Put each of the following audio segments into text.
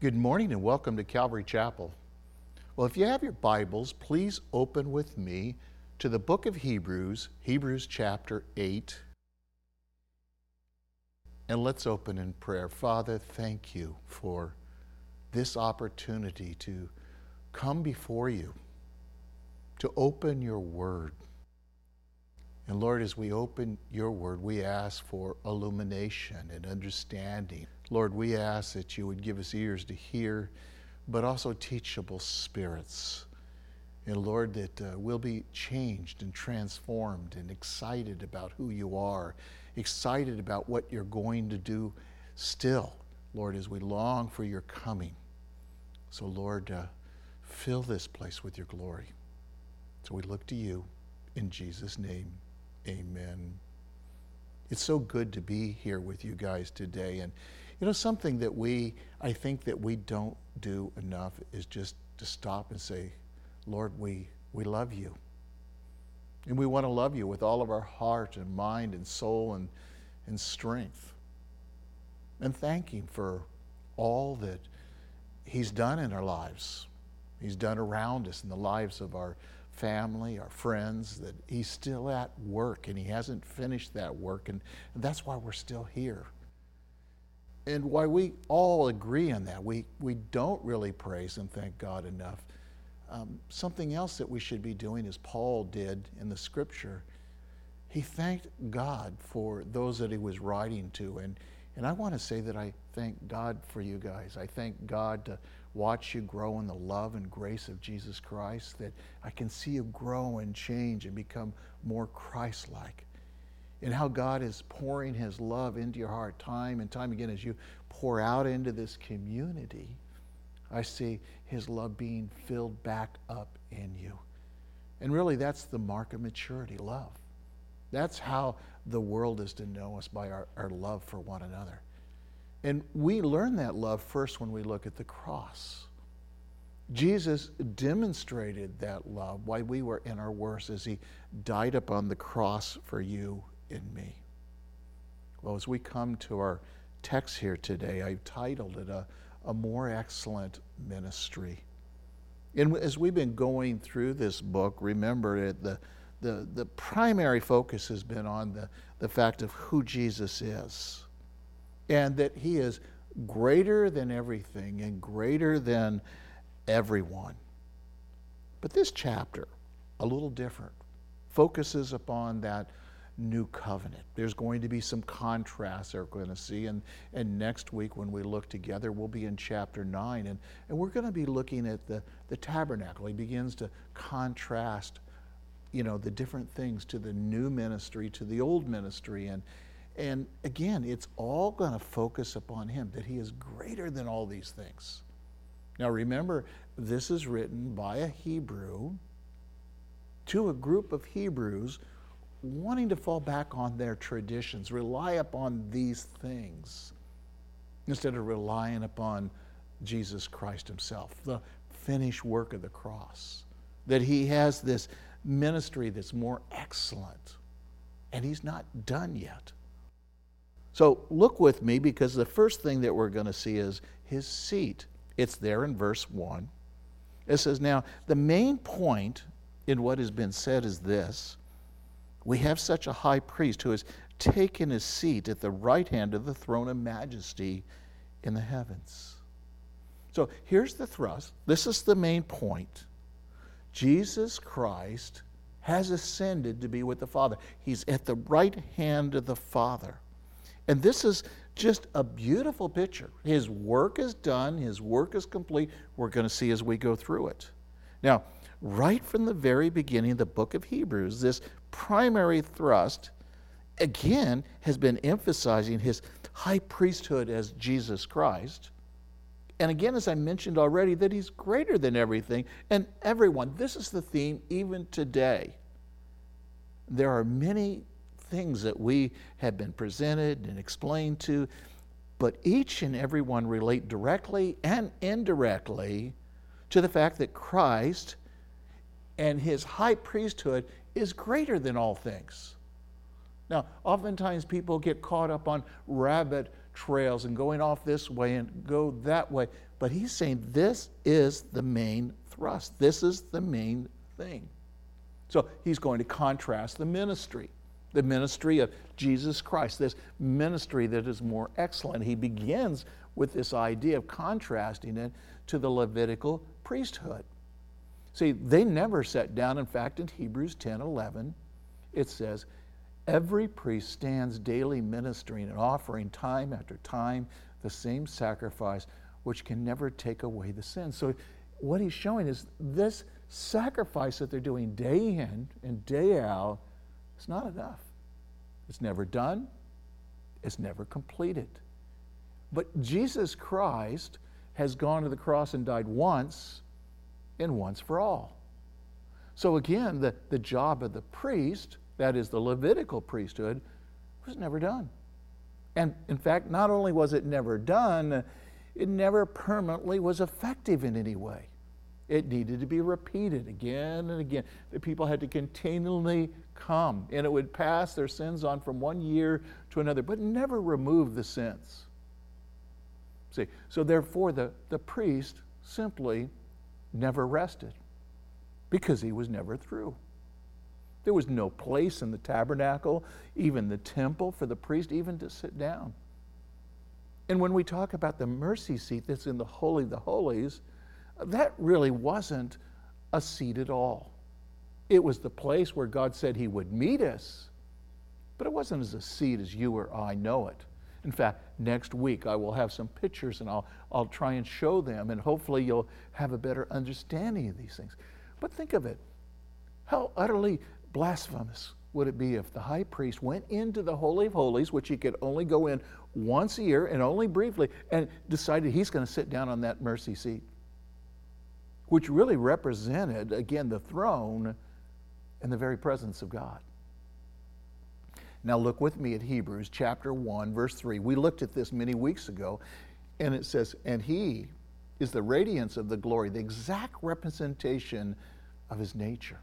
Good morning and welcome to Calvary Chapel. Well, if you have your Bibles, please open with me to the book of Hebrews, Hebrews chapter 8. And let's open in prayer. Father, thank you for this opportunity to come before you, to open your word. And Lord, as we open your word, we ask for illumination and understanding. Lord, we ask that you would give us ears to hear, but also teachable spirits. And Lord, that uh, we'll be changed and transformed and excited about who you are, excited about what you're going to do still, Lord, as we long for your coming. So, Lord, uh, fill this place with your glory. So we look to you in Jesus' name. Amen. It's so good to be here with you guys today. And you know, something that we, I think that we don't do enough is just to stop and say, Lord, we, we love you. And we want to love you with all of our heart and mind and soul and, and strength. And thank Him for all that He's done in our lives. He's done around us in the lives of our family, our friends, that He's still at work and He hasn't finished that work. And, and that's why we're still here and why we all agree on that. We, we don't really praise and thank God enough. Um, something else that we should be doing, as Paul did in the scripture, he thanked God for those that he was writing to. And, and I want to say that I thank God for you guys. I thank God to watch you grow in the love and grace of Jesus Christ, that I can see you grow and change and become more Christ like and how God is pouring His love into your heart time and time again as you pour out into this community. I see His love being filled back up in you. And really, that's the mark of maturity love. That's how the world is to know us by our, our love for one another. And we learn that love first when we look at the cross. Jesus demonstrated that love while we were in our worst as he died upon the cross for you in me. Well, as we come to our text here today, I've titled it a, a More Excellent Ministry. And as we've been going through this book, remember that the, the, the primary focus has been on the, the fact of who Jesus is and that he is greater than everything and greater than everyone. But this chapter, a little different, focuses upon that new covenant. There's going to be some contrasts that we're going to see. And, and next week, when we look together, we'll be in chapter 9. And, and we're going to be looking at the, the tabernacle. He begins to contrast, you know, the different things to the new ministry, to the old ministry. And, and again, it's all going to focus upon him, that he is greater than all these things. Now, remember, this is written by a Hebrew to a group of Hebrews wanting to fall back on their traditions, rely upon these things instead of relying upon Jesus Christ Himself, the finished work of the cross. That He has this ministry that's more excellent, and He's not done yet. So look with me because the first thing that we're going to see is His seat. It's there in verse 1. It says, Now, the main point in what has been said is this we have such a high priest who has taken his seat at the right hand of the throne of majesty in the heavens. So here's the thrust. This is the main point. Jesus Christ has ascended to be with the Father. He's at the right hand of the Father. And this is just a beautiful picture. His work is done, his work is complete. We're going to see as we go through it. Now, right from the very beginning of the book of Hebrews, this primary thrust, again, has been emphasizing his high priesthood as Jesus Christ. And again, as I mentioned already, that he's greater than everything and everyone. This is the theme even today. There are many things that we have been presented and explained to, but each and every one relate directly and indirectly to the fact that Christ and his high priesthood is greater than all things. Now, oftentimes people get caught up on rabbit trails and going off this way and go that way. But he's saying this is the main thrust. This is the main thing. So he's going to contrast the ministry, the ministry of Jesus Christ, this ministry that is more excellent. He begins with this idea of contrasting it to the Levitical priesthood. See, they never sat down. In fact, in Hebrews 10 11, it says, Every priest stands daily ministering and offering time after time the same sacrifice, which can never take away the sin. So, what he's showing is this sacrifice that they're doing day in and day out is not enough. It's never done, it's never completed. But Jesus Christ has gone to the cross and died once and once for all. So again, the, the job of the priest, that is the Levitical priesthood, was never done. And in fact, not only was it never done, it never permanently was effective in any way. It needed to be repeated again and again. The people had to continually come, and it would pass their sins on from one year to another, but never remove the sins. See, so therefore, the, the priest simply never rested because he was never through. There was no place in the tabernacle, even the temple, for the priest even to sit down. And when we talk about the mercy seat that's in the Holy of the Holies, that really wasn't a seat at all. It was the place where God said He would meet us, but it wasn't as a seat as you or I know it. In fact, next week I will have some pictures and I'll, I'll try and show them, and hopefully you'll have a better understanding of these things. But think of it how utterly blasphemous would it be if the high priest went into the Holy of Holies, which he could only go in once a year and only briefly, and decided he's going to sit down on that mercy seat, which really represented, again, the throne and the very presence of God? Now, look with me at Hebrews chapter 1, verse 3. We looked at this many weeks ago, and it says, And he is the radiance of the glory, the exact representation of his nature.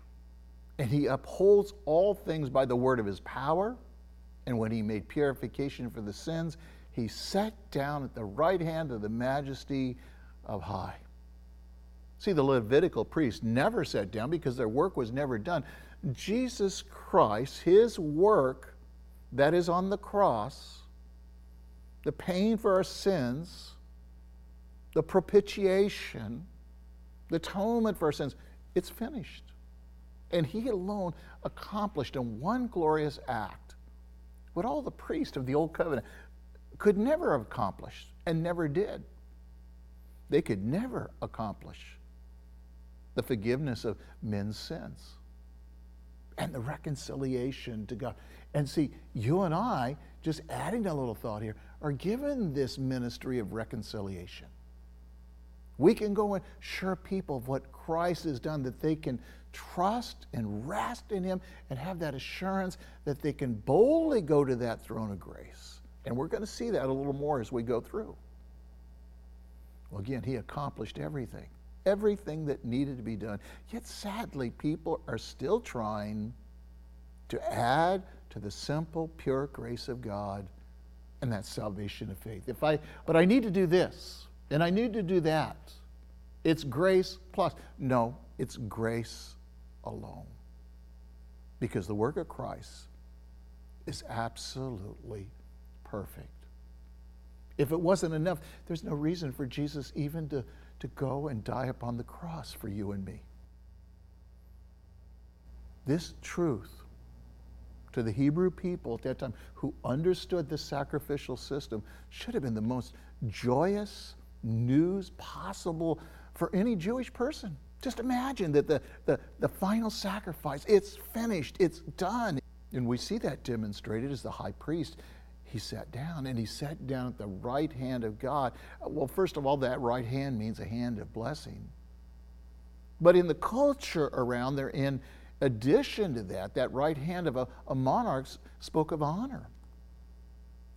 And he upholds all things by the word of his power. And when he made purification for the sins, he sat down at the right hand of the majesty of high. See, the Levitical priests never sat down because their work was never done. Jesus Christ, his work, that is on the cross, the pain for our sins, the propitiation, the atonement for our sins, it's finished. And he alone accomplished in one glorious act what all the priests of the Old Covenant could never have accomplished and never did. They could never accomplish the forgiveness of men's sins and the reconciliation to God. And see, you and I, just adding a little thought here, are given this ministry of reconciliation. We can go and assure people of what Christ has done, that they can trust and rest in Him and have that assurance that they can boldly go to that throne of grace. And we're going to see that a little more as we go through. Well, again, He accomplished everything, everything that needed to be done. Yet sadly, people are still trying to add to the simple, pure grace of God, and that's salvation of faith. If I, but I need to do this, and I need to do that. It's grace plus. No, it's grace alone. Because the work of Christ is absolutely perfect. If it wasn't enough, there's no reason for Jesus even to, to go and die upon the cross for you and me. This truth to the Hebrew people at that time who understood the sacrificial system should have been the most joyous news possible for any Jewish person. Just imagine that the, the, the final sacrifice, it's finished, it's done. And we see that demonstrated as the high priest. He sat down and he sat down at the right hand of God. Well, first of all, that right hand means a hand of blessing. But in the culture around, they're in addition to that, that right hand of a, a monarch spoke of honor,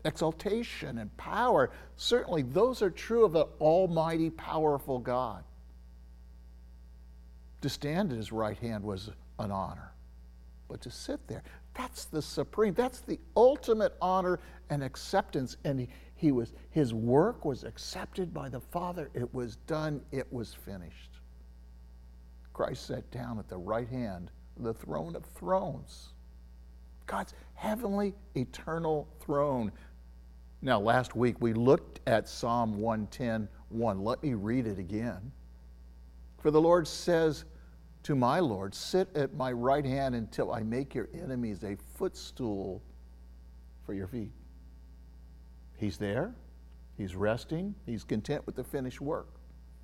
exaltation, and power. Certainly, those are true of the almighty, powerful God. To stand at his right hand was an honor, but to sit there, that's the supreme, that's the ultimate honor and acceptance. And he, he was, his work was accepted by the Father. It was done. It was finished. Christ sat down at the right hand the throne of thrones. God's heavenly, eternal throne. Now, last week we looked at Psalm 110 1. Let me read it again. For the Lord says to my Lord, Sit at my right hand until I make your enemies a footstool for your feet. He's there, he's resting, he's content with the finished work.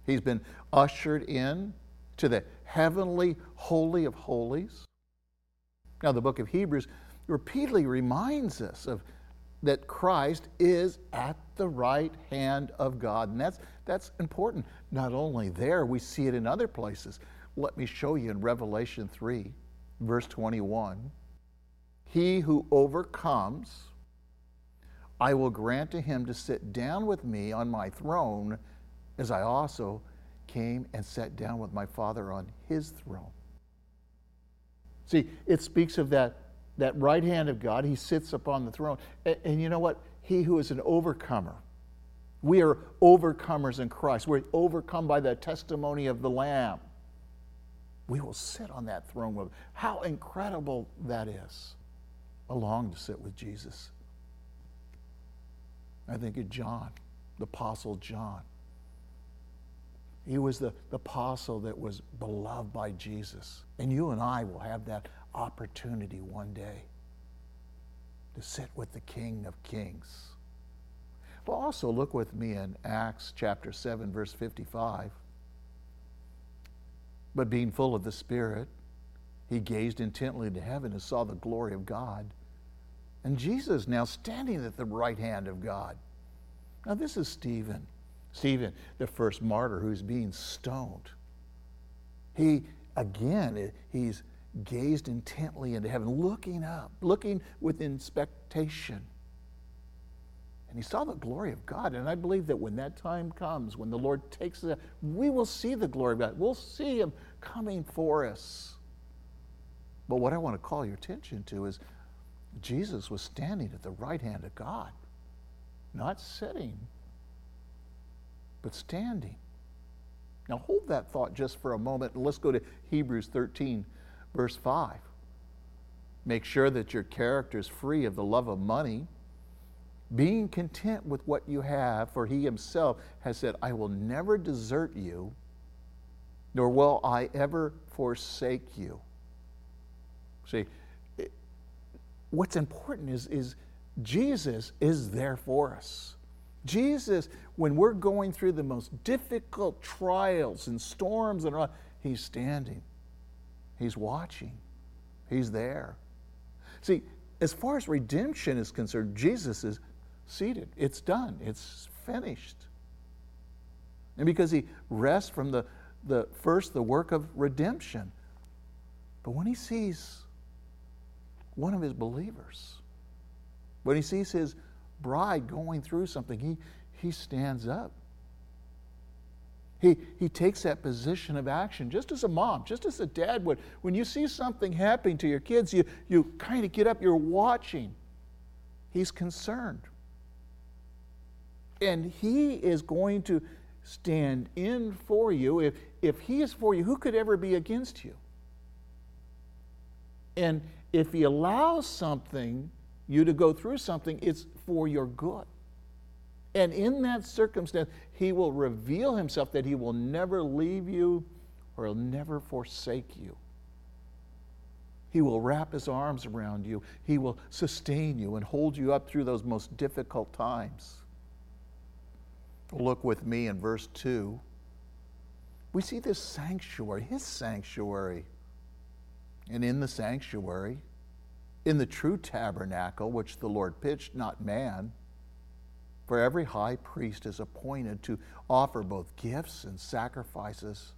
He's been ushered in to the heavenly holy of holies. Now, the book of Hebrews repeatedly reminds us of that Christ is at the right hand of God. And that's, that's important. Not only there, we see it in other places. Let me show you in Revelation 3, verse 21. He who overcomes, I will grant to him to sit down with me on my throne, as I also came and sat down with my Father on his throne. See, it speaks of that, that right hand of God. He sits upon the throne. And, and you know what? He who is an overcomer. We are overcomers in Christ. We're overcome by the testimony of the Lamb. We will sit on that throne with him. How incredible that is. I long to sit with Jesus. I think of John, the Apostle John. He was the, the apostle that was beloved by Jesus. And you and I will have that opportunity one day to sit with the King of Kings. But also look with me in Acts chapter 7, verse 55. But being full of the Spirit, he gazed intently into heaven and saw the glory of God and Jesus now standing at the right hand of God. Now, this is Stephen. Stephen, the first martyr who's being stoned. He, again, he's gazed intently into heaven, looking up, looking with expectation. And he saw the glory of God. And I believe that when that time comes, when the Lord takes us, we will see the glory of God. We'll see him coming for us. But what I want to call your attention to is Jesus was standing at the right hand of God, not sitting, but standing. Now hold that thought just for a moment and let's go to Hebrews 13, verse 5. Make sure that your character is free of the love of money, being content with what you have, for he himself has said, I will never desert you, nor will I ever forsake you. See, what's important is, is Jesus is there for us. Jesus, when we're going through the most difficult trials and storms and all, he's standing. He's watching. He's there. See, as far as redemption is concerned, Jesus is seated. It's done. It's finished. And because he rests from the, the first the work of redemption. But when he sees one of his believers. When he sees his bride going through something, he, he stands up. He, he takes that position of action just as a mom, just as a dad would. When you see something happening to your kids, you, you kind of get up, you're watching. He's concerned. And he is going to stand in for you. If, if he is for you, who could ever be against you? And if He allows something, you to go through something, it's for your good. And in that circumstance, He will reveal Himself that He will never leave you or He'll never forsake you. He will wrap His arms around you, He will sustain you and hold you up through those most difficult times. Look with me in verse 2. We see this sanctuary, His sanctuary. And in the sanctuary, in the true tabernacle which the Lord pitched, not man, for every high priest is appointed to offer both gifts and sacrifices.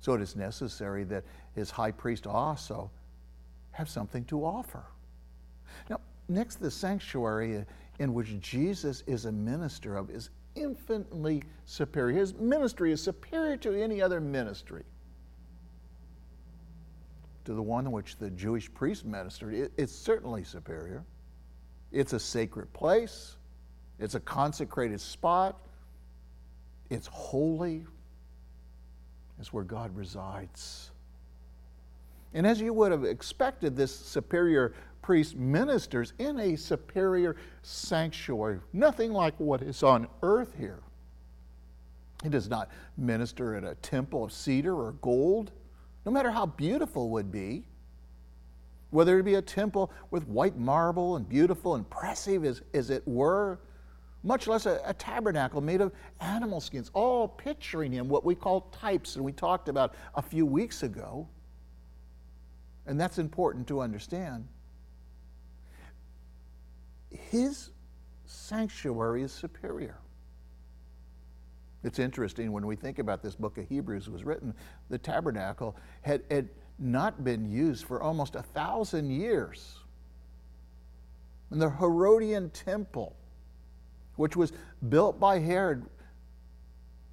So it is necessary that his high priest also have something to offer. Now, next, the sanctuary in which Jesus is a minister of is infinitely superior. His ministry is superior to any other ministry to the one in which the Jewish priest ministered, it, it's certainly superior. It's a sacred place. it's a consecrated spot, it's holy, it's where God resides. And as you would have expected, this superior priest ministers in a superior sanctuary, nothing like what is on earth here. He does not minister in a temple of cedar or gold, no matter how beautiful it would be. Whether it be a temple with white marble and beautiful, impressive as, as it were, much less a, a, tabernacle made of animal skins, all picturing him, what we call types, and we talked about a few weeks ago. And that's important to understand. His sanctuary is superior. It's interesting when we think about this book of Hebrews was written, the tabernacle had, had not been used for almost a thousand years. And the Herodian temple, which was built by Herod,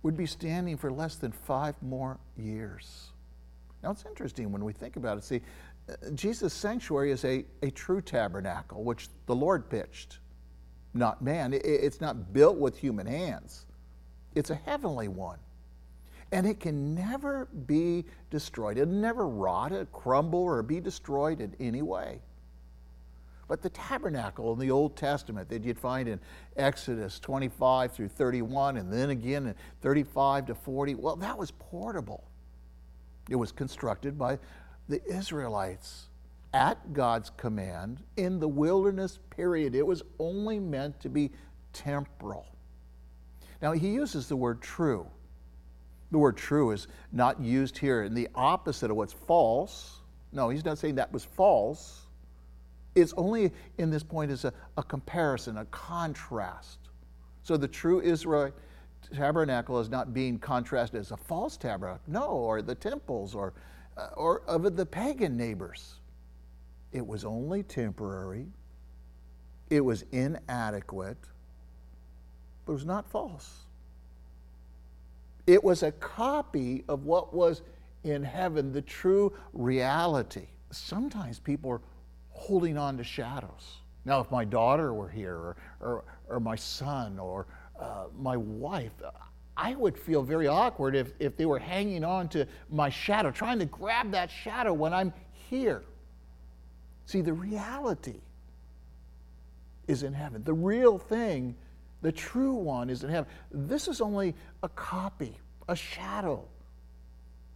would be standing for less than five more years. Now it's interesting when we think about it. See, Jesus' sanctuary is a, a true tabernacle, which the Lord pitched, not man. It, it's not built with human hands. It's a heavenly one. And it can never be destroyed. It'll never rot, or crumble, or be destroyed in any way. But the tabernacle in the Old Testament that you'd find in Exodus 25 through 31, and then again in 35 to 40, well, that was portable. It was constructed by the Israelites at God's command in the wilderness period. It was only meant to be temporal. Now, he uses the word true. The word true is not used here in the opposite of what's false. No, he's not saying that was false. It's only in this point as a, a comparison, a contrast. So the true Israel tabernacle is not being contrasted as a false tabernacle, no, or the temples or, or of the pagan neighbors. It was only temporary, it was inadequate but it was not false. It was a copy of what was in heaven, the true reality. Sometimes people are holding on to shadows. Now, if my daughter were here, or, or, or my son, or uh, my wife, I would feel very awkward if, if they were hanging on to my shadow, trying to grab that shadow when I'm here. See, the reality is in heaven. The real thing the true one is in heaven. This is only a copy, a shadow.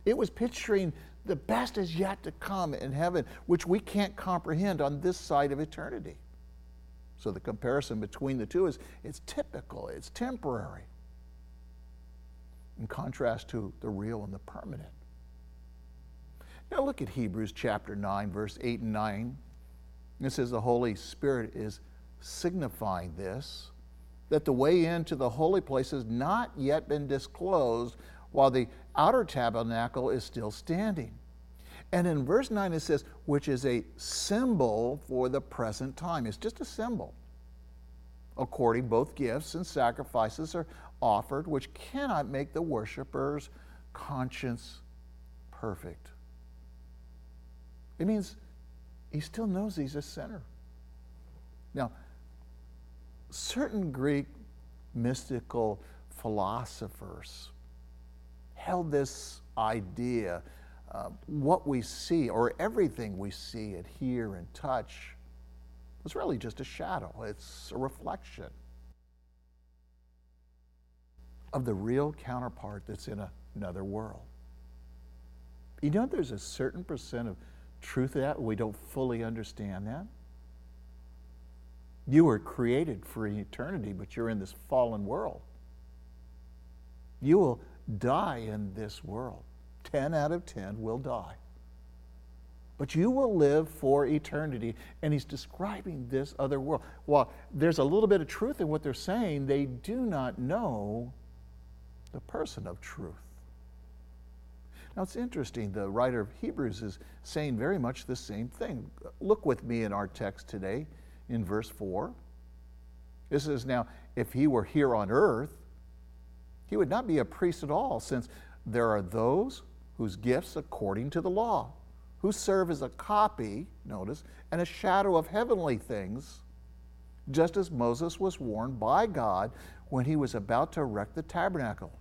It was picturing the best is yet to come in heaven, which we can't comprehend on this side of eternity. So the comparison between the two is it's typical, it's temporary, in contrast to the real and the permanent. Now look at Hebrews chapter 9, verse 8 and 9. It says the Holy Spirit is signifying this that the way into the holy place has not yet been disclosed while the outer tabernacle is still standing. And in verse 9 it says, which is a symbol for the present time. It's just a symbol. According, both gifts and sacrifices are offered, which cannot make the worshiper's conscience perfect. It means he still knows he's a sinner. Now, certain Greek mystical philosophers held this idea uh, what we see, or everything we see and hear and touch, was really just a shadow. It's a reflection of the real counterpart that's in a, another world. You know, there's a certain percent of truth that. We don't fully understand that. You were created for eternity, but you're in this fallen world. You will die in this world. 10 out of 10 will die. But you will live for eternity. And he's describing this other world. While there's a little bit of truth in what they're saying, they do not know the person of truth. Now it's interesting, the writer of Hebrews is saying very much the same thing. Look with me in our text today in verse 4. This is now, if he were here on earth, he would not be a priest at all, since there are those whose gifts according to the law, who serve as a copy, notice, and a shadow of heavenly things. just as Moses was warned by God when he was about to erect the tabernacle.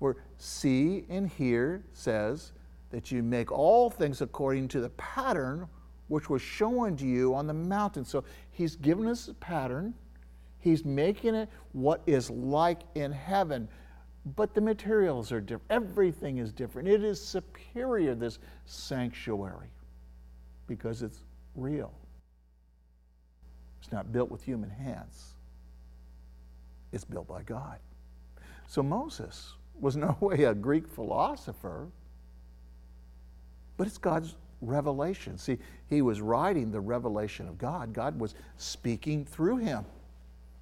Where see and hear says that you make all things according to the pattern which was shown to you on the mountain. So he's given us a pattern, he's making it what is like in heaven. But the materials are different. Everything is different. It is superior, this sanctuary, because it's real. It's not built with human hands, it's built by God. So Moses was no way a Greek philosopher, but it's God's revelation. See, he was writing the revelation of God, God was speaking through him.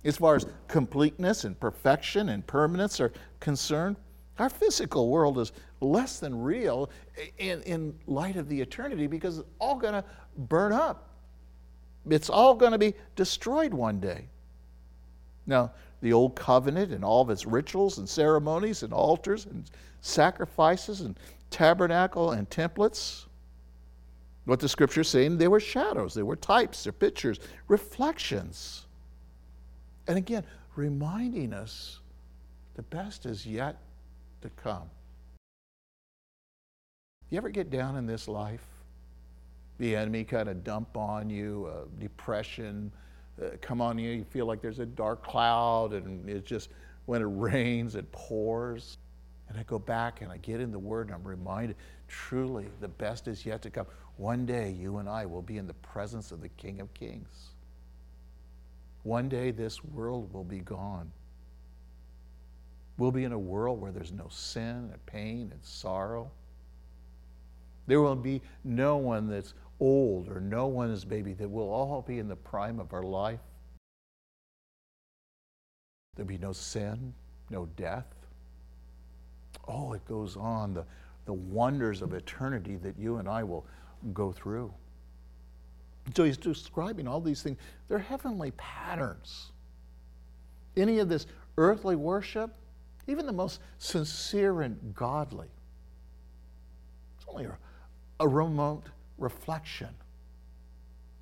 As far as completeness and perfection and permanence are concerned, our physical world is less than real in, in light of the eternity because it's all going to burn up. It's all going to be destroyed one day. Now, the old covenant and all of its rituals and ceremonies and altars and sacrifices and tabernacle and templates, what the scripture is saying, they were shadows, they were types, they're pictures, reflections. And again, reminding us the best is yet to come. You ever get down in this life? The enemy kind of dump on you, uh, depression uh, come on you, you feel like there's a dark cloud and it's just, when it rains, it pours. And I go back and I get in the Word and I'm reminded truly the best is yet to come. One day you and I will be in the presence of the King of Kings. One day this world will be gone. We'll be in a world where there's no sin and pain and sorrow. There will be no one that's old or no one is baby, that we'll all be in the prime of our life. There'll be no sin, no death. Oh, it goes on, the, the wonders of eternity that you and I will go through. So he's describing all these things. They're heavenly patterns. Any of this earthly worship, even the most sincere and godly, it's only a, a remote reflection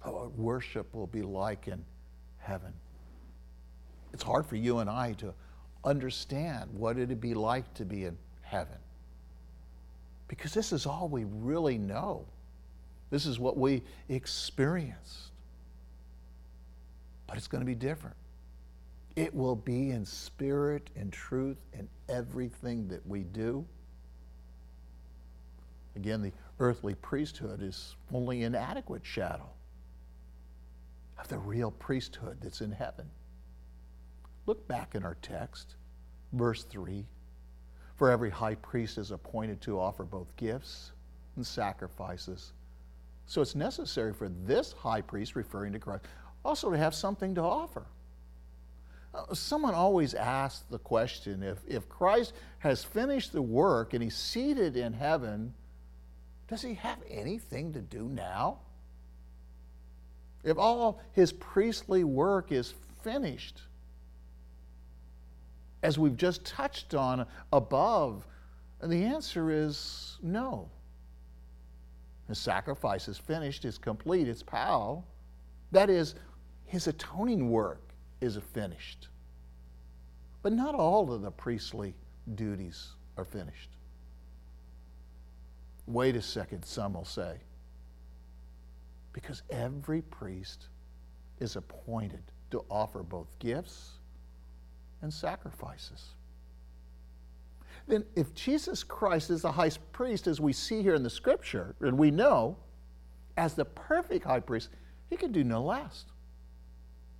of what worship will be like in heaven. It's hard for you and I to understand what it'd be like to be in heaven because this is all we really know. This is what we experienced. But it's going to be different. It will be in spirit and truth in everything that we do. Again, the earthly priesthood is only an adequate shadow of the real priesthood that's in heaven. Look back in our text, verse 3. For every high priest is appointed to offer both gifts and sacrifices. So it's necessary for this high priest, referring to Christ, also to have something to offer. Uh, someone always asks the question if, if Christ has finished the work and he's seated in heaven, does he have anything to do now? If all his priestly work is finished, as we've just touched on above, and the answer is no. His sacrifice is finished, it's complete, it's pow. That is, his atoning work is finished. But not all of the priestly duties are finished. Wait a second, some will say. Because every priest is appointed to offer both gifts and sacrifices. Then, if Jesus Christ is the high priest, as we see here in the scripture, and we know, as the perfect high priest, he can do no less.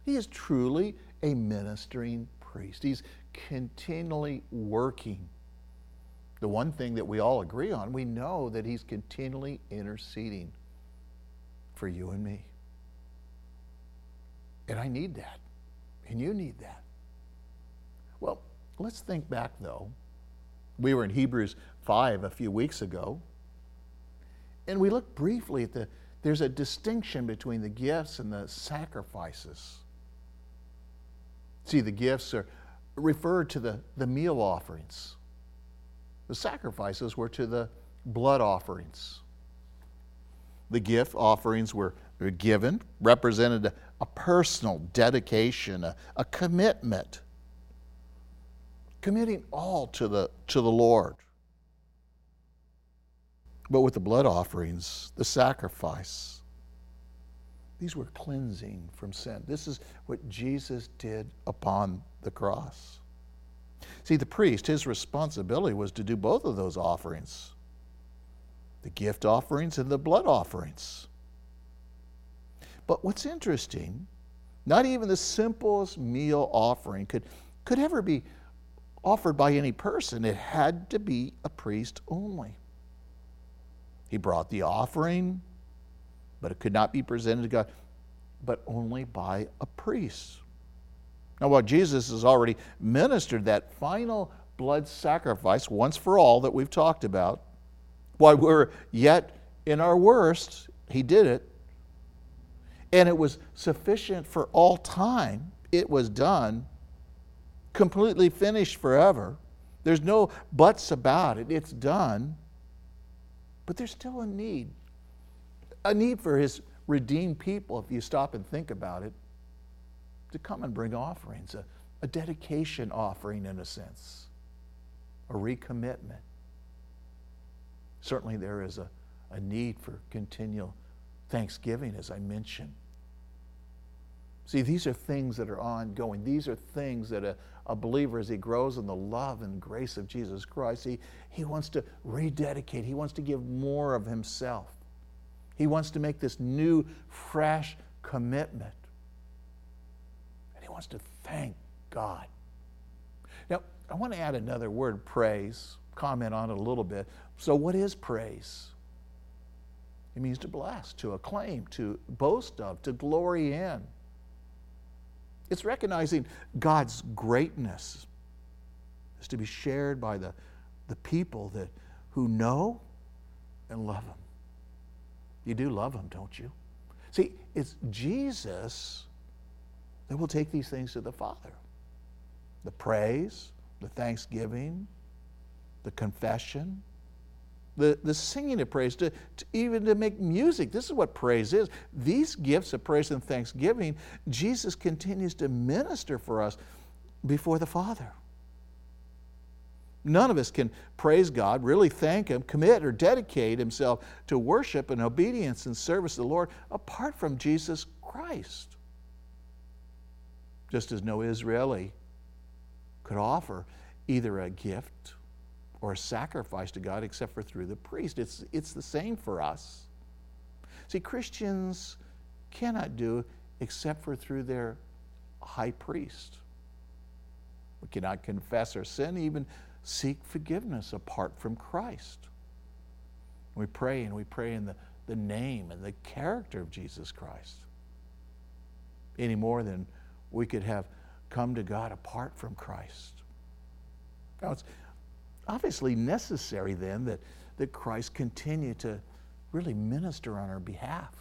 He is truly a ministering priest. He's continually working the one thing that we all agree on, we know that He's continually interceding for you and me. And I need that. And you need that. Well, let's think back though. We were in Hebrews 5 a few weeks ago, and we looked briefly at the there's a distinction between the gifts and the sacrifices. See, the gifts are referred to the, the meal offerings. The sacrifices were to the blood offerings. The gift offerings were given, represented a personal dedication, a, a commitment, committing all to the, to the Lord. But with the blood offerings, the sacrifice, these were cleansing from sin. This is what Jesus did upon the cross. See, the priest, his responsibility was to do both of those offerings the gift offerings and the blood offerings. But what's interesting, not even the simplest meal offering could, could ever be offered by any person. It had to be a priest only. He brought the offering, but it could not be presented to God, but only by a priest. Now, while Jesus has already ministered that final blood sacrifice once for all that we've talked about, while we're yet in our worst, he did it. And it was sufficient for all time. It was done, completely finished forever. There's no buts about it. It's done. But there's still a need a need for his redeemed people, if you stop and think about it, to come and bring offerings, a, a dedication offering in a sense, a recommitment. Certainly, there is a, a need for continual thanksgiving, as I mentioned. See, these are things that are ongoing. These are things that a, a believer, as he grows in the love and grace of Jesus Christ, he, he wants to rededicate. He wants to give more of himself. He wants to make this new, fresh commitment. Wants to thank God. Now, I want to add another word, praise, comment on it a little bit. So, what is praise? It means to bless, to acclaim, to boast of, to glory in. It's recognizing God's greatness is to be shared by the, the people that, who know and love Him. You do love Him, don't you? See, it's Jesus that will take these things to the Father the praise, the thanksgiving, the confession, the, the singing of praise, to, to, even to make music. This is what praise is. These gifts of praise and thanksgiving, Jesus continues to minister for us before the Father. None of us can praise God, really thank Him, commit or dedicate Himself to worship and obedience and service to the Lord apart from Jesus Christ. Just as no Israeli could offer either a gift or a sacrifice to God except for through the priest. It's, it's the same for us. See, Christians cannot do except for through their high priest. We cannot confess our sin, even seek forgiveness apart from Christ. We pray and we pray in the, the name and the character of Jesus Christ. Any more than we could have come to God apart from Christ. Now, it's obviously necessary then that, that Christ continue to really minister on our behalf.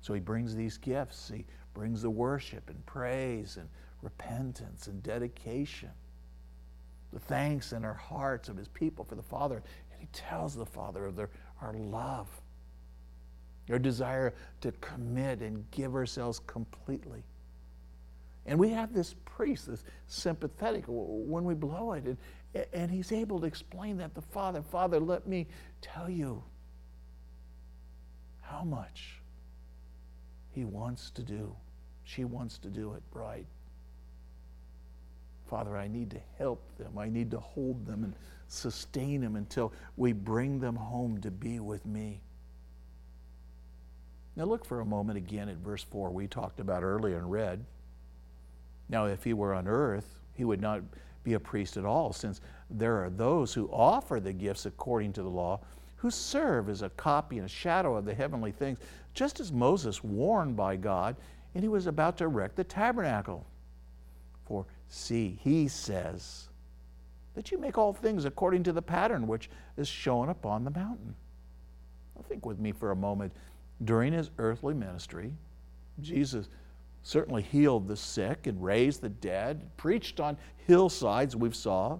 So he brings these gifts, he brings the worship and praise and repentance and dedication the thanks in our hearts of his people for the Father. And he tells the Father of their, our love, our desire to commit and give ourselves completely. And we have this priest, this sympathetic, when we blow it, and, and he's able to explain that to Father. Father, let me tell you how much he wants to do. She wants to do it right. Father, I need to help them. I need to hold them and sustain them until we bring them home to be with me. Now, look for a moment again at verse 4 we talked about earlier and read. Now, if he were on earth, he would not be a priest at all, since there are those who offer the gifts according to the law, who serve as a copy and a shadow of the heavenly things, just as Moses warned by God, and he was about to erect the tabernacle. For see, he says, that you make all things according to the pattern which is shown upon the mountain. Now, think with me for a moment. During his earthly ministry, Jesus certainly healed the sick and raised the dead, preached on hillsides, we've saw.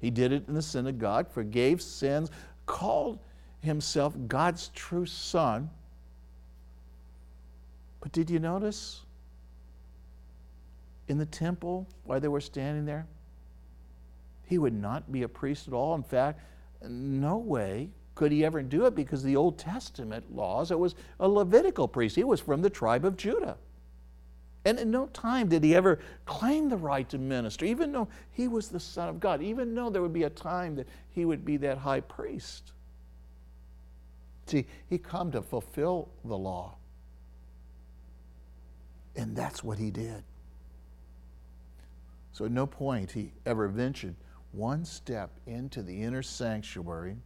He did it in the synagogue, forgave sins, called himself God's true son. But did you notice in the temple while they were standing there? He would not be a priest at all. In fact, no way could he ever do it because the Old Testament laws, it was a Levitical priest. He was from the tribe of Judah. And in no time did he ever claim the right to minister, even though he was the Son of God, even though there would be a time that he would be that high priest. See, he come to fulfill the law. And that's what he did. So at no point he ever ventured one step into the inner sanctuary,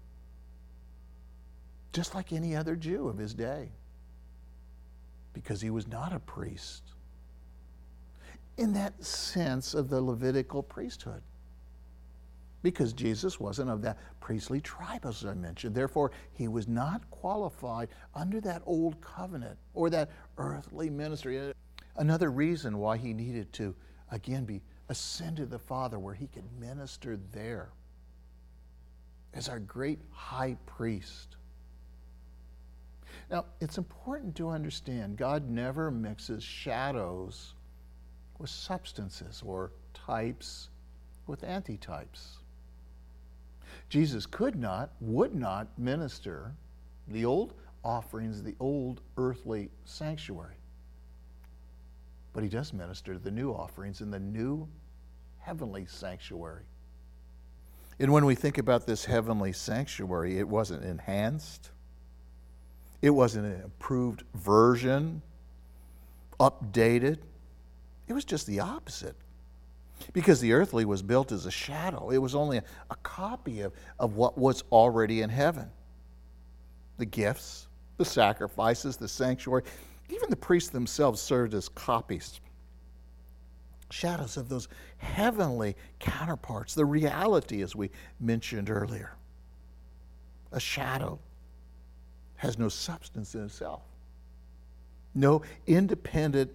just like any other Jew of his day, because he was not a priest in that sense of the Levitical priesthood. Because Jesus wasn't of that priestly tribe, as I mentioned. Therefore, he was not qualified under that old covenant or that earthly ministry. Another reason why he needed to, again, be ascended to the Father where he could minister there as our great high priest. Now, it's important to understand God never mixes shadows with substances or types with antitypes. Jesus could not, would not minister the old offerings, the old earthly sanctuary. But he does minister the new offerings in the new heavenly sanctuary. And when we think about this heavenly sanctuary, it wasn't enhanced, it wasn't an improved version, updated. It was just the opposite. Because the earthly was built as a shadow, it was only a, a copy of, of what was already in heaven. The gifts, the sacrifices, the sanctuary, even the priests themselves served as copies, shadows of those heavenly counterparts, the reality, as we mentioned earlier. A shadow has no substance in itself, no independent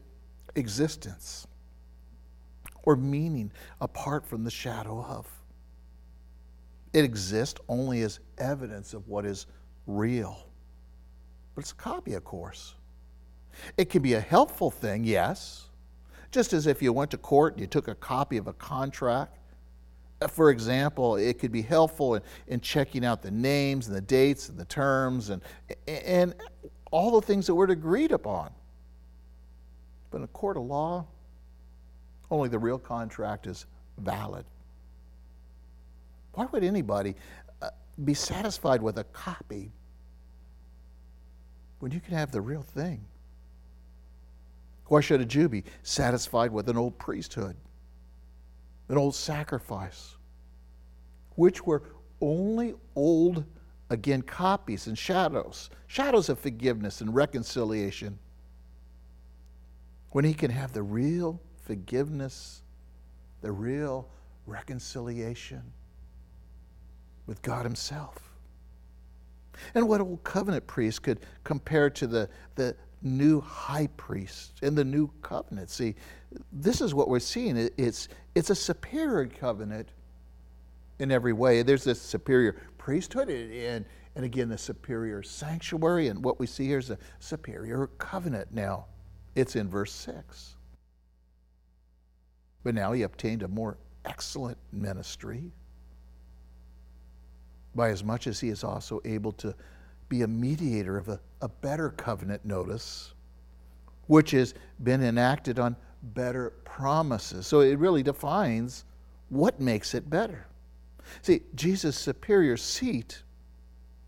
existence or meaning apart from the shadow of. It exists only as evidence of what is real. But it's a copy, of course. It can be a helpful thing, yes. Just as if you went to court and you took a copy of a contract. Uh, for example, it could be helpful in, in checking out the names and the dates and the terms and, and all the things that were agreed upon. But in a court of law, only the real contract is valid. Why would anybody uh, be satisfied with a copy when you can have the real thing? Why should a Jew be satisfied with an old priesthood, an old sacrifice, which were only old, again, copies and shadows, shadows of forgiveness and reconciliation? When he can have the real forgiveness, the real reconciliation with God Himself. And what old covenant priest could compare to the, the new high priest in the new covenant? See, this is what we're seeing. It's, it's a superior covenant in every way. There's this superior priesthood and, and again, the superior sanctuary. And what we see here is a superior covenant now. It's in verse 6. But now he obtained a more excellent ministry by as much as he is also able to be a mediator of a, a better covenant notice, which has been enacted on better promises. So it really defines what makes it better. See, Jesus' superior seat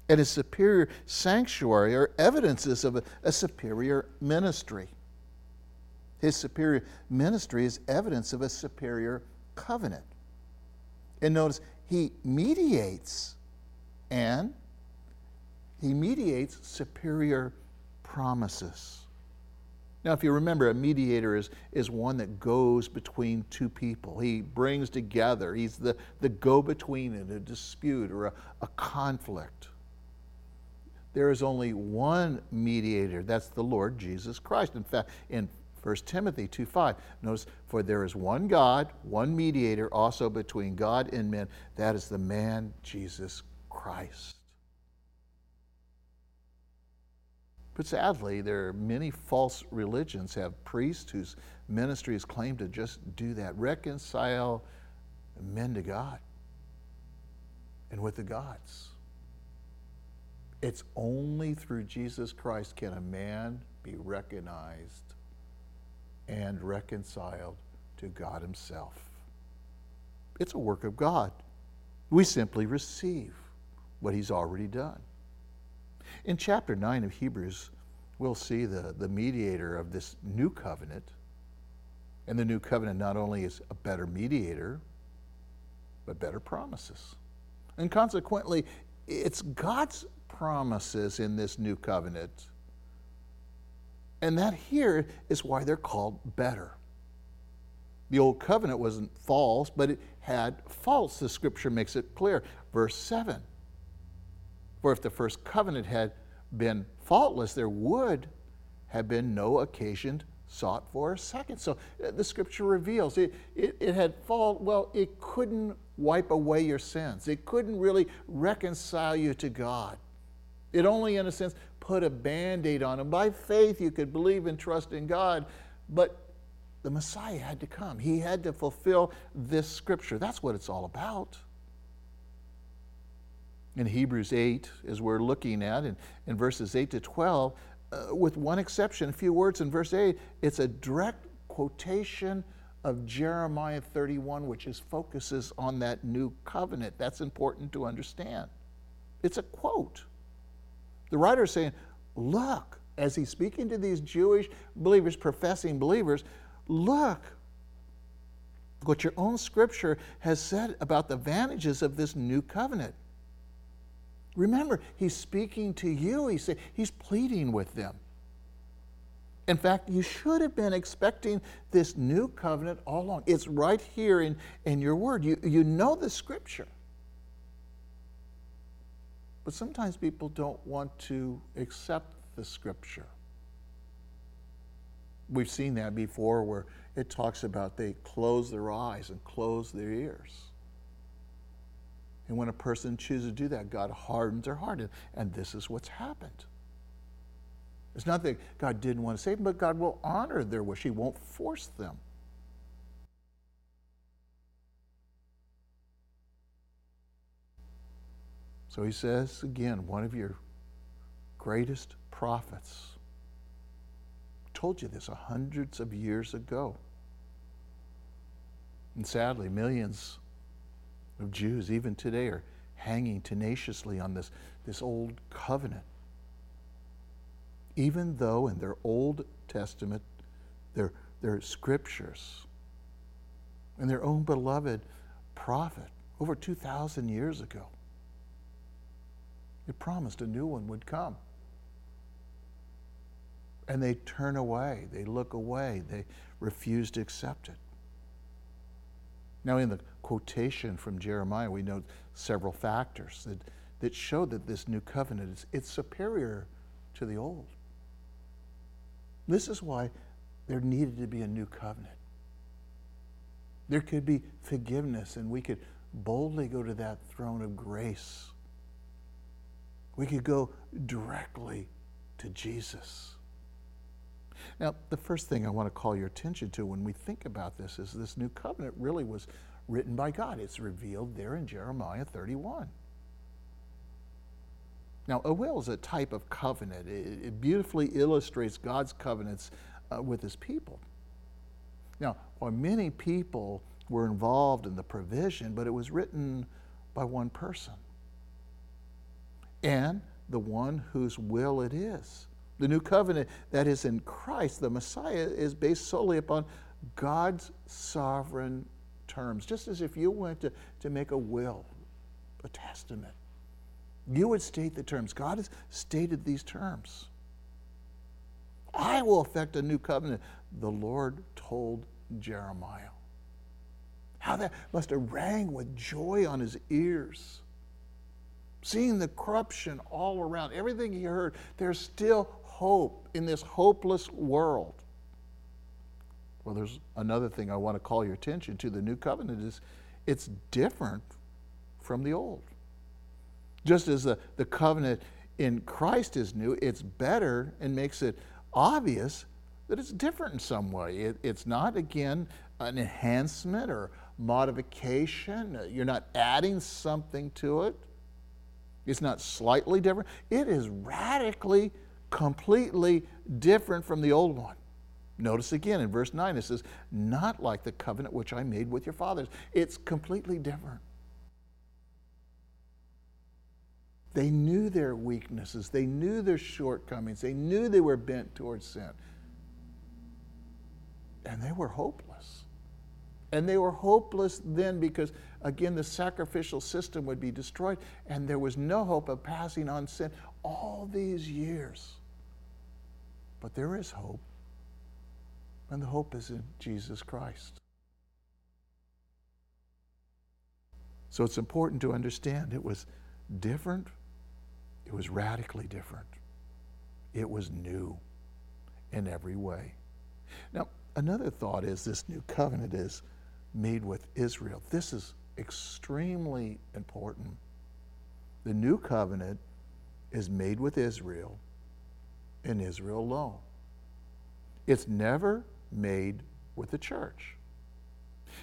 and his superior sanctuary are evidences of a, a superior ministry. His superior ministry is evidence of a superior covenant. And notice, he mediates and he mediates superior promises. Now, if you remember, a mediator is, is one that goes between two people. He brings together, he's the, the go between in a dispute or a, a conflict. There is only one mediator, that's the Lord Jesus Christ. In fact, in 1 Timothy 2 5. Notice, for there is one God, one mediator also between God and men. That is the man, Jesus Christ. But sadly, there are many false religions have priests whose ministry is claimed to just do that reconcile men to God and with the gods. It's only through Jesus Christ can a man be recognized and reconciled to God Himself. It's a work of God. We simply receive what He's already done. In chapter 9 of Hebrews, we'll see the, the mediator of this new covenant. And the new covenant not only is a better mediator, but better promises. And consequently, it's God's promises in this new covenant. And that here is why they're called better. The old covenant wasn't false, but it had faults. The scripture makes it clear. Verse 7 For if the first covenant had been faultless, there would have been no occasion sought for a second. So uh, the scripture reveals it, it, it, had fault. Well, it couldn't wipe away your sins, it couldn't really reconcile you to God. It only, in a sense, put a band aid on them. By faith, you could believe and trust in God, but the Messiah had to come. He had to fulfill this scripture. That's what it's all about. In Hebrews 8, as we're looking at, in, in verses 8 to 12, uh, with one exception, a few words in verse 8, it's a direct quotation of Jeremiah 31, which is focuses on that new covenant. That's important to understand. It's a quote. The writer is saying, Look, as he's speaking to these Jewish believers, professing believers, look what your own scripture has said about the advantages of this new covenant. Remember, he's speaking to you. He's, say, he's pleading with them. In fact, you should have been expecting this new covenant all along. It's right here in, in your word. You, you know the scripture. But sometimes people don't want to accept the scripture. We've seen that before where it talks about they close their eyes and close their ears. And when a person chooses to do that, God hardens their heart. And this is what's happened. It's not that God didn't want to save them, but God will honor their wish. He won't force them. So he says again, one of your greatest prophets told you this hundreds of years ago. And sadly, millions of Jews, even today, are hanging tenaciously on this, this old covenant. Even though in their Old Testament, their, their scriptures, and their own beloved prophet over 2,000 years ago it promised a new one would come. And they turn away, they look away, they refuse to accept it. Now, in the quotation from Jeremiah, we note several factors that, that show that this new covenant is it's superior to the old. This is why there needed to be a new covenant. There could be forgiveness, and we could boldly go to that throne of grace we could go directly to Jesus. Now, the first thing I want to call your attention to when we think about this is this new covenant really was written by God. It's revealed there in Jeremiah 31. Now, a will is a type of covenant. It, it beautifully illustrates God's covenants uh, with his people. Now, while many people were involved in the provision, but it was written by one person and the one whose will it is. The new covenant that is in Christ, the Messiah, is based solely upon God's sovereign terms. Just as if you went to, to make a will, a testament, you would state the terms. God has stated these terms. I will effect a new covenant, the Lord told Jeremiah. How that must have rang with joy on his ears seeing the corruption all around, everything he heard, there's still hope in this hopeless world. Well, there's another thing I want to call your attention to. The new covenant is it's different from the old. Just as the, the covenant in Christ is new, it's better and makes it obvious that it's different in some way. It, it's not, again, an enhancement or modification. You're not adding something to it. It's not slightly different. It is radically, completely different from the old one. Notice again in verse 9, it says, Not like the covenant which I made with your fathers. It's completely different. They knew their weaknesses, they knew their shortcomings, they knew they were bent towards sin. And they were hopeless. And they were hopeless then because, again, the sacrificial system would be destroyed, and there was no hope of passing on sin all these years. But there is hope, and the hope is in Jesus Christ. So it's important to understand it was different, it was radically different, it was new in every way. Now, another thought is this new covenant is made with Israel. This is extremely important. The new covenant is made with Israel and Israel alone. It's never made with the church.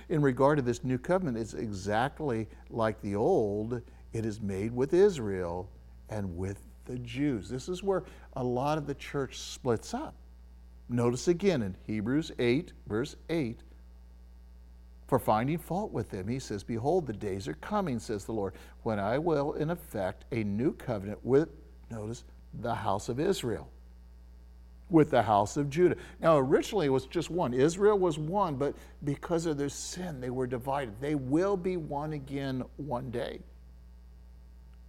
In regard to this new covenant, it's exactly like the old. It is made with Israel and with the Jews. This is where a lot of the church splits up. Notice again in Hebrews 8, verse 8, for finding fault with them, he says, Behold, the days are coming, says the Lord, when I will, in effect, a new covenant with, notice, the house of Israel, with the house of Judah. Now, originally it was just one. Israel was one, but because of their sin, they were divided. They will be one again one day.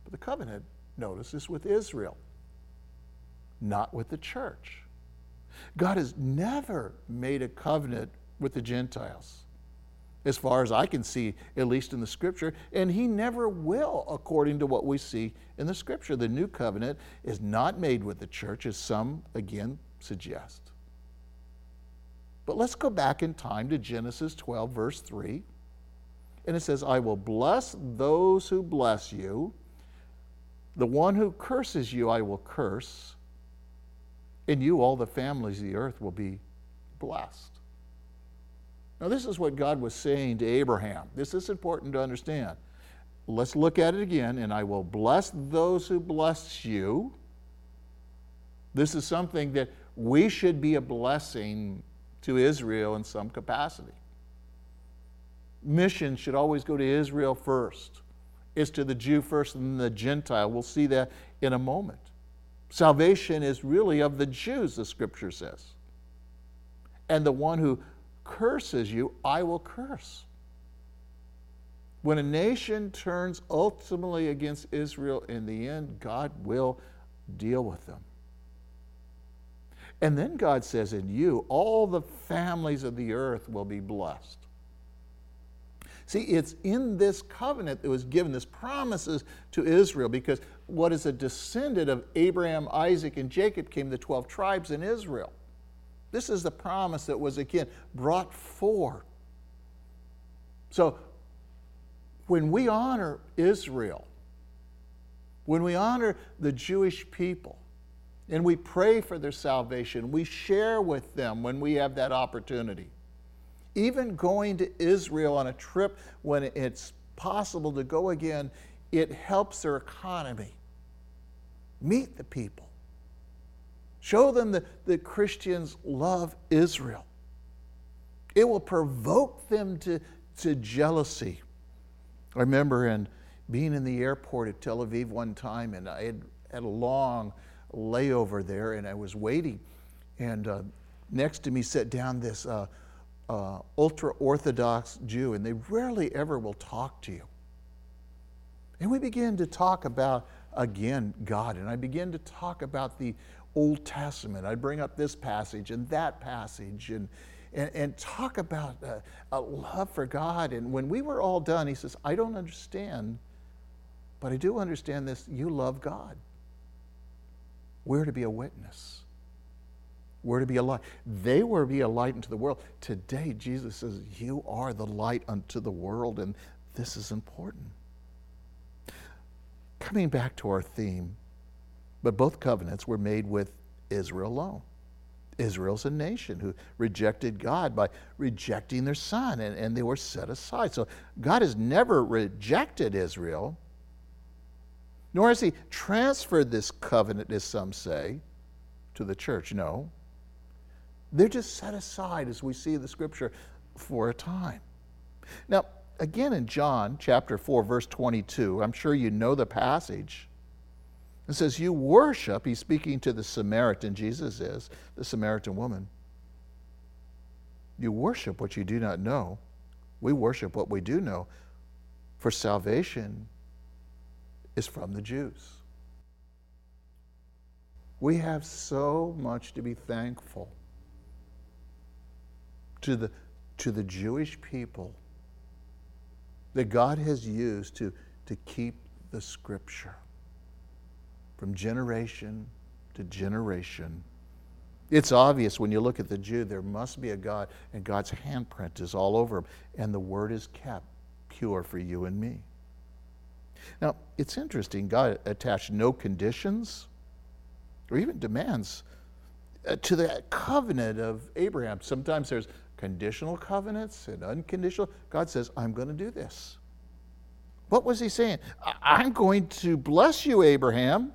But the covenant, notice, is with Israel, not with the church. God has never made a covenant with the Gentiles as far as I can see, at least in the scripture, and he never will, according to what we see in the scripture. The new covenant is not made with the church, as some again suggest. But let's go back in time to Genesis 12, verse 3. And it says, I will bless those who bless you. The one who curses you, I will curse. In you, all the families of the earth will be blessed. Now, this is what God was saying to Abraham. This is important to understand. Let's look at it again. And I will bless those who bless you. This is something that we should be a blessing to Israel in some capacity. Mission should always go to Israel first. It's to the Jew first and the Gentile. We'll see that in a moment. Salvation is really of the Jews, the scripture says. And the one who curses you, I will curse. When a nation turns ultimately against Israel, in the end, God will deal with them. And then God says, In you, all the families of the earth will be blessed. See, it's in this covenant that was given, this promises to Israel, because what is a descendant of Abraham, Isaac, and Jacob came the 12 tribes in Israel. This is the promise that was again brought forth. So when we honor Israel, when we honor the Jewish people, and we pray for their salvation, we share with them when we have that opportunity. Even going to Israel on a trip when it's possible to go again, it helps their economy. Meet the people. Show them that, that Christians love Israel. It will provoke them to, to jealousy. I remember in being in the airport at Tel Aviv one time, and I had, had a long layover there, and I was waiting. And uh, next to me sat down this uh, uh, ultra Orthodox Jew, and they rarely ever will talk to you. And we began to talk about, again, God, and I began to talk about the Old Testament. I'd bring up this passage and that passage and, and, and talk about a, a love for God. And when we were all done, he says, I don't understand, but I do understand this. You love God. We're to be a witness. We're to be a light. They were to be a light unto the world. Today, Jesus says, You are the light unto the world, and this is important. Coming back to our theme, But both covenants were made with Israel alone. Israel's a nation who rejected God by rejecting their son, and, and they were set aside. So God has never rejected Israel, nor has he transferred this covenant, as some say, to the church. No. They're just set aside, as we see in the scripture, for a time. Now, again in John chapter 4, verse 22, I'm sure you know the passage. It says, You worship, he's speaking to the Samaritan, Jesus is, the Samaritan woman. You worship what you do not know. We worship what we do know, for salvation is from the Jews. We have so much to be thankful to the, to the Jewish people that God has used to, to keep the scripture from generation to generation. It's obvious when you look at the Jew, there must be a God, and God's handprint is all over him, and the word is kept pure for you and me. Now, it's interesting, God attached no conditions or even demands uh, to the covenant of Abraham. Sometimes there's conditional covenants and unconditional. God says, I'm going to do this. What was he saying? I'm going to bless you, Abraham,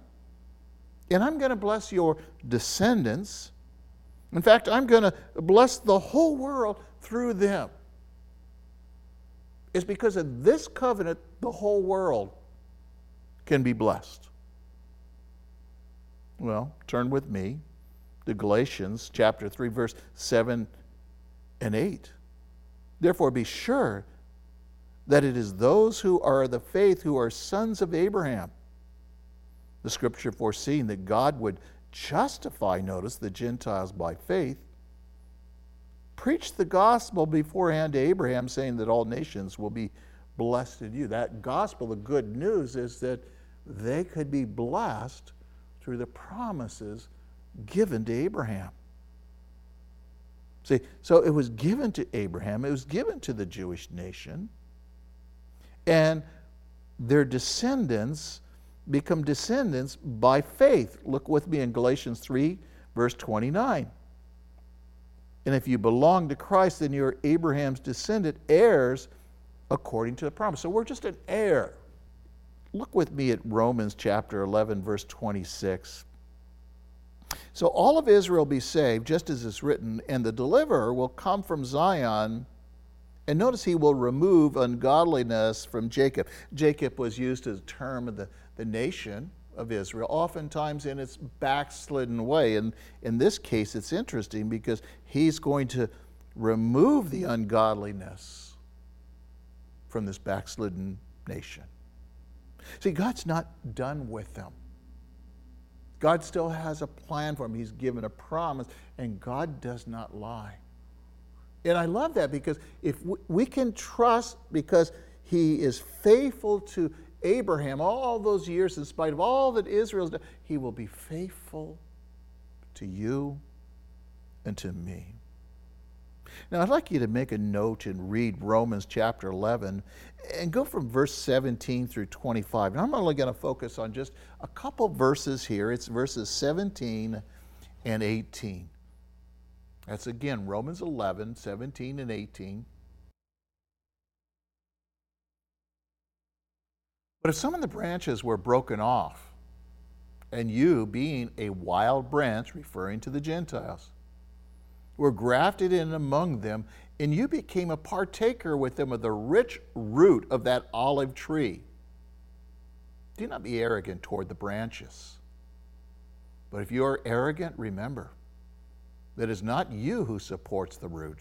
and I'm going to bless your descendants. In fact, I'm going to bless the whole world through them. It's because of this covenant the whole world can be blessed. Well, turn with me to Galatians chapter 3 verse 7 and 8. Therefore be sure that it is those who are the faith who are sons of Abraham. The scripture foreseeing that God would justify, notice, the Gentiles by faith, preached the gospel beforehand to Abraham, saying that all nations will be blessed in you. That gospel, the good news, is that they could be blessed through the promises given to Abraham. See, so it was given to Abraham, it was given to the Jewish nation, and their descendants become descendants by faith. Look with me in Galatians 3, verse 29. And if you belong to Christ, then you're Abraham's descendant, heirs according to the promise. So we're just an heir. Look with me at Romans chapter 11, verse 26. So all of Israel be saved, just as it's written, and the deliverer will come from Zion. And notice he will remove ungodliness from Jacob. Jacob was used as a term of the, the nation of Israel, oftentimes in its backslidden way. And in this case, it's interesting because he's going to remove the ungodliness from this backslidden nation. See, God's not done with them. God still has a plan for them. He's given a promise, and God does not lie. And I love that because if we can trust because he is faithful to Abraham all those years, in spite of all that Israel's done, he will be faithful to you and to me. Now, I'd like you to make a note and read Romans chapter 11 and go from verse 17 through 25. And I'm only going to focus on just a couple verses here. It's verses 17 and 18. That's again Romans 11, 17 and 18. But if some of the branches were broken off, and you, being a wild branch, referring to the Gentiles, were grafted in among them, and you became a partaker with them of the rich root of that olive tree. Do not be arrogant toward the branches. But if you are arrogant, remember that it's not you who supports the root,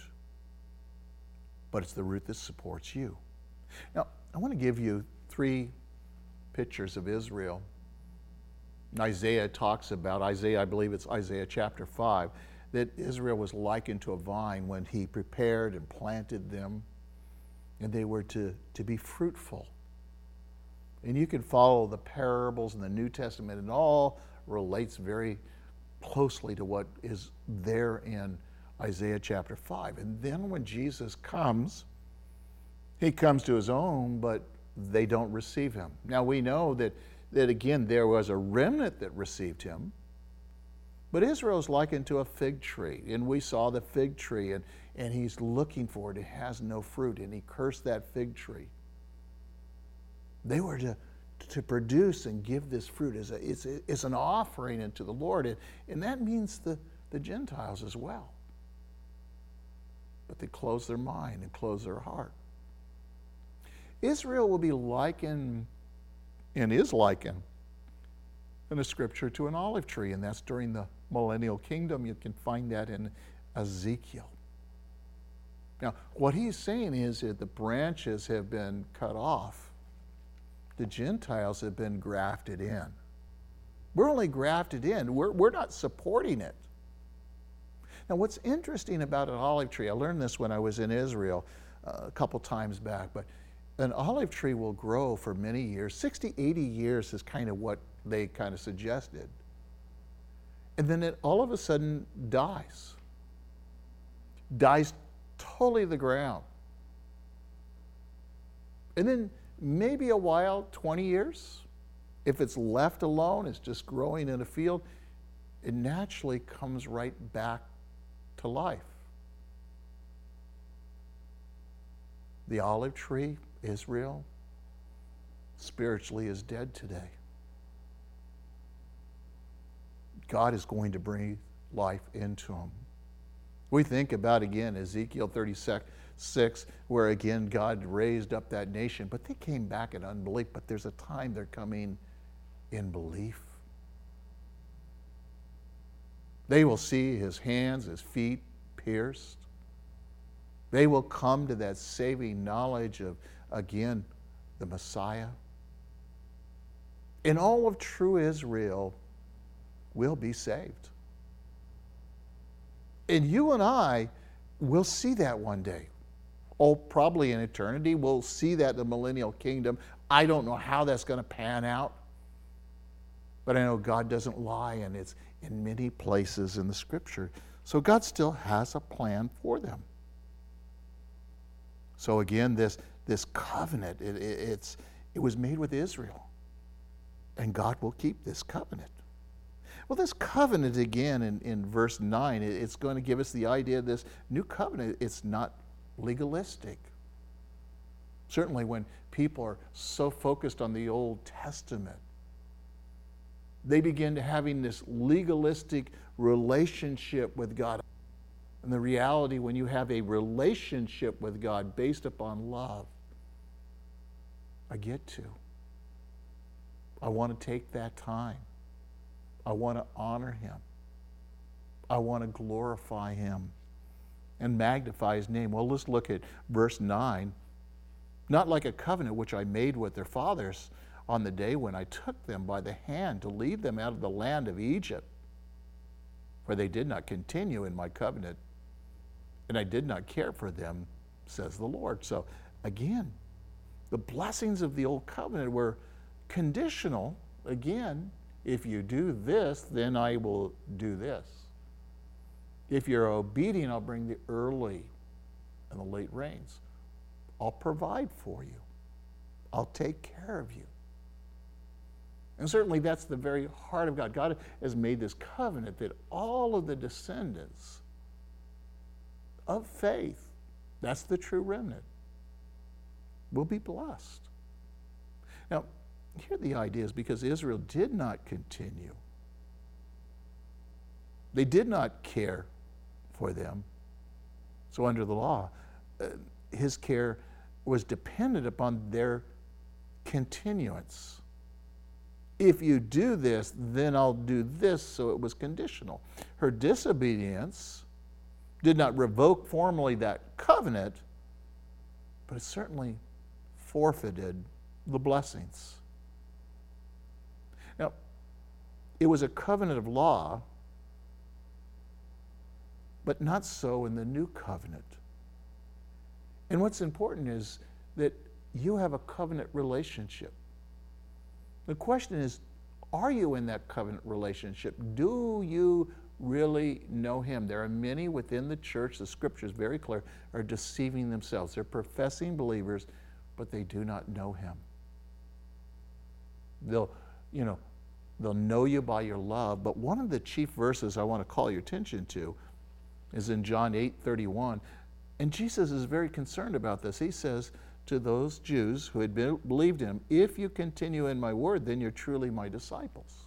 but it's the root that supports you. Now, I want to give you three pictures of Israel. And Isaiah talks about, Isaiah, I believe it's Isaiah chapter 5 that Israel was likened to a vine when he prepared and planted them, and they were to, to be fruitful. And you can follow the parables in the New Testament, and all relates very closely to what is there in Isaiah chapter 5. And then when Jesus comes, he comes to his own, but they don't receive him. Now we know that that again, there was a remnant that received him. But Israel is likened to a fig tree. And we saw the fig tree, and, and he's looking for it. It has no fruit, and he cursed that fig tree. They were to, to produce and give this fruit as, a, it's, it's an offering unto the Lord. And, and that means the, the Gentiles as well. But they close their mind and close their heart. Israel will be likened and is likened in the scripture to an olive tree, and that's during the millennial kingdom. You can find that in Ezekiel. Now, what he's saying is that the branches have been cut off, the Gentiles have been grafted in. We're only grafted in, we're, we're not supporting it. Now, what's interesting about an olive tree, I learned this when I was in Israel uh, a couple times back, but an olive tree will grow for many years. 60, 80 years is kind of what they kind of suggested. And then it all of a sudden dies. Dies totally to the ground. And then maybe a while, 20 years, if it's left alone, it's just growing in a field, it naturally comes right back to life. The olive tree, Israel, spiritually is dead today. God is going to breathe life into them. We think about again Ezekiel 36, where again God raised up that nation, but they came back in unbelief. But there's a time they're coming in belief. They will see his hands, his feet pierced. They will come to that saving knowledge of, again, the Messiah. And all of true Israel, will be saved. And you and I will see that one day. Oh, probably in eternity. We'll see that in the millennial kingdom. I don't know how that's going to pan out. But I know God doesn't lie, and it's in many places in the scripture. So God still has a plan for them. So again, this, this covenant, it, it, it's, it was made with Israel. And God will keep this covenant. Well, this covenant again in, in verse 9, it's going to give us the idea of this new covenant. It's not legalistic. Certainly, when people are so focused on the Old Testament, they begin to having this legalistic relationship with God. And the reality, when you have a relationship with God based upon love, I get to. I want to take that time I want to honor him. I want to glorify him and magnify his name. Well, let's look at verse 9. Not like a covenant which I made with their fathers on the day when I took them by the hand to lead them out of the land of Egypt, for they did not continue in my covenant, and I did not care for them, says the Lord. So again, the blessings of the old covenant were conditional, again, if you do this, then I will do this. If you're obedient, I'll bring the early and the late rains. I'll provide for you. I'll take care of you. And certainly that's the very heart of God. God has made this covenant that all of the descendants of faith, that's the true remnant, will be blessed. Now, here the idea is because Israel did not continue. They did not care for them. So, under the law, uh, his care was dependent upon their continuance. If you do this, then I'll do this, so it was conditional. Her disobedience did not revoke formally that covenant, but it certainly forfeited the blessings. Now, it was a covenant of law, but not so in the new covenant. And what's important is that you have a covenant relationship. The question is are you in that covenant relationship? Do you really know Him? There are many within the church, the scripture is very clear, are deceiving themselves. They're professing believers, but they do not know Him. They'll you know, they'll know you by your love. But one of the chief verses I want to call your attention to is in John 8 31. And Jesus is very concerned about this. He says to those Jews who had been, believed him, If you continue in my word, then you're truly my disciples.